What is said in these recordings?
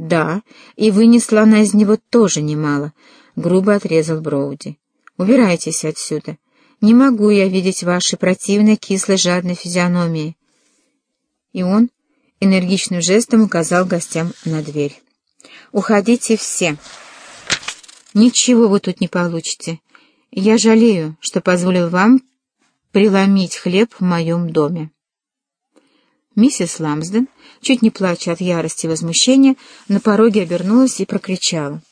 «Да, и вынесла она из него тоже немало», — грубо отрезал Броуди. «Убирайтесь отсюда. Не могу я видеть ваши противной кислой жадной физиономии». И он энергичным жестом указал гостям на дверь. «Уходите все. Ничего вы тут не получите. Я жалею, что позволил вам преломить хлеб в моем доме». Миссис Ламсден, чуть не плача от ярости и возмущения, на пороге обернулась и прокричала.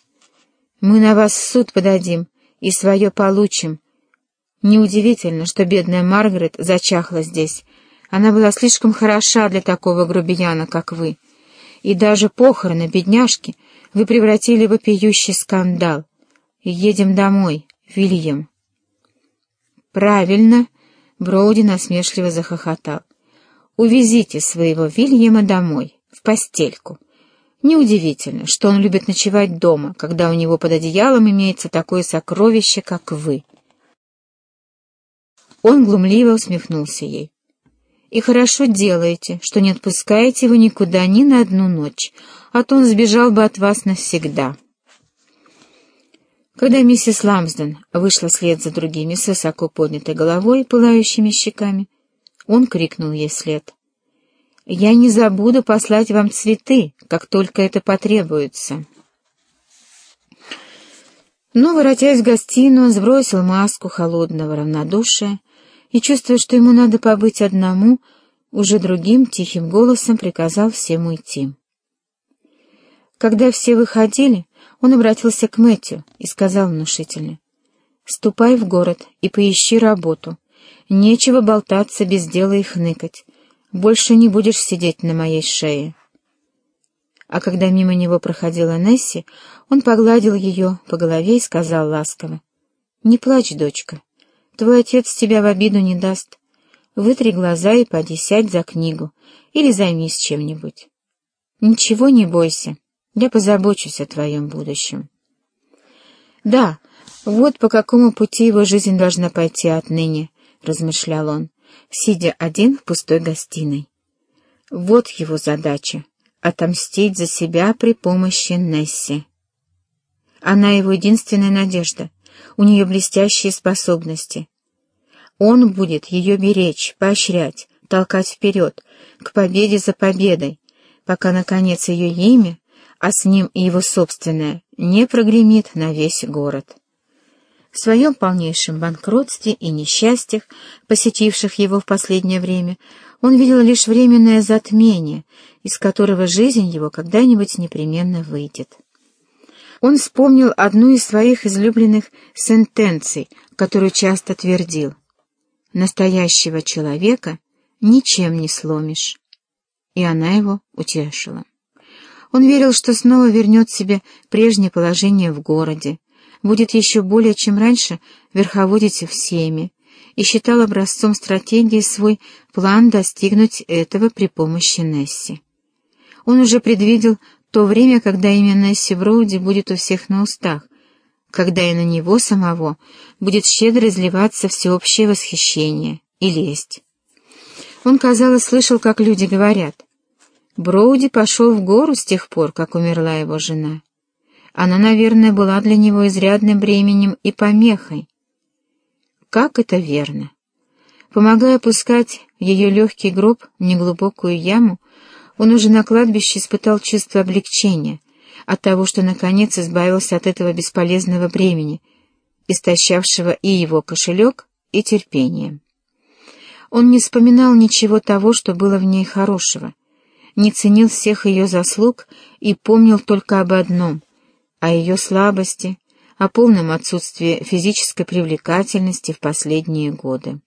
«Мы на вас в суд подадим и свое получим. Неудивительно, что бедная Маргарет зачахла здесь. Она была слишком хороша для такого грубияна, как вы. И даже похороны бедняжки вы превратили в вопиющий скандал. Едем домой, Вильям». «Правильно», — Броуди насмешливо захохотал. Увезите своего Вильяма домой, в постельку. Неудивительно, что он любит ночевать дома, когда у него под одеялом имеется такое сокровище, как вы. Он глумливо усмехнулся ей. «И хорошо делаете, что не отпускаете его никуда ни на одну ночь, а то он сбежал бы от вас навсегда». Когда миссис Ламсден вышла вслед за другими с высоко поднятой головой и пылающими щеками, он крикнул ей вслед. «Я не забуду послать вам цветы, как только это потребуется». Но, воротясь в гостиную, он сбросил маску холодного равнодушия и, чувствуя, что ему надо побыть одному, уже другим тихим голосом приказал всем уйти. Когда все выходили, он обратился к Мэтью и сказал внушительно, «Ступай в город и поищи работу. Нечего болтаться без дела и хныкать. Больше не будешь сидеть на моей шее. А когда мимо него проходила Несси, он погладил ее по голове и сказал ласково. «Не плачь, дочка. Твой отец тебя в обиду не даст. Вытри глаза и поди сядь за книгу или займись чем-нибудь. Ничего не бойся, я позабочусь о твоем будущем». Да, вот по какому пути его жизнь должна пойти отныне —— размышлял он, сидя один в пустой гостиной. Вот его задача — отомстить за себя при помощи Несси. Она его единственная надежда, у нее блестящие способности. Он будет ее беречь, поощрять, толкать вперед, к победе за победой, пока, наконец, ее имя, а с ним и его собственное, не прогремит на весь город. В своем полнейшем банкротстве и несчастьях, посетивших его в последнее время, он видел лишь временное затмение, из которого жизнь его когда-нибудь непременно выйдет. Он вспомнил одну из своих излюбленных сентенций, которую часто твердил. «Настоящего человека ничем не сломишь». И она его утешила. Он верил, что снова вернет себе прежнее положение в городе, будет еще более чем раньше верховодить всеми, и считал образцом стратегии свой план достигнуть этого при помощи Несси. Он уже предвидел то время, когда имя Несси Броуди будет у всех на устах, когда и на него самого будет щедро изливаться всеобщее восхищение и лесть. Он, казалось, слышал, как люди говорят. Броуди пошел в гору с тех пор, как умерла его жена. Она, наверное, была для него изрядным бременем и помехой. Как это верно? Помогая пускать в ее легкий гроб неглубокую яму, он уже на кладбище испытал чувство облегчения от того, что наконец избавился от этого бесполезного бремени, истощавшего и его кошелек, и терпение. Он не вспоминал ничего того, что было в ней хорошего, не ценил всех ее заслуг и помнил только об одном о ее слабости, о полном отсутствии физической привлекательности в последние годы.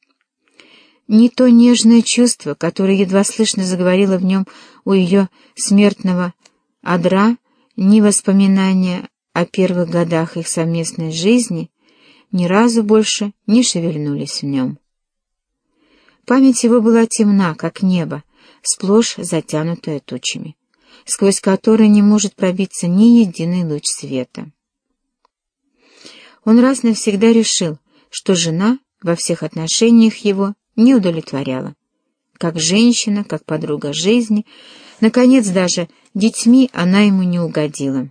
Ни то нежное чувство, которое едва слышно заговорило в нем у ее смертного адра, ни воспоминания о первых годах их совместной жизни ни разу больше не шевельнулись в нем. Память его была темна, как небо, сплошь затянутая тучами сквозь который не может пробиться ни единый луч света. Он раз навсегда решил, что жена во всех отношениях его не удовлетворяла. Как женщина, как подруга жизни, наконец даже Детьми она ему не угодила.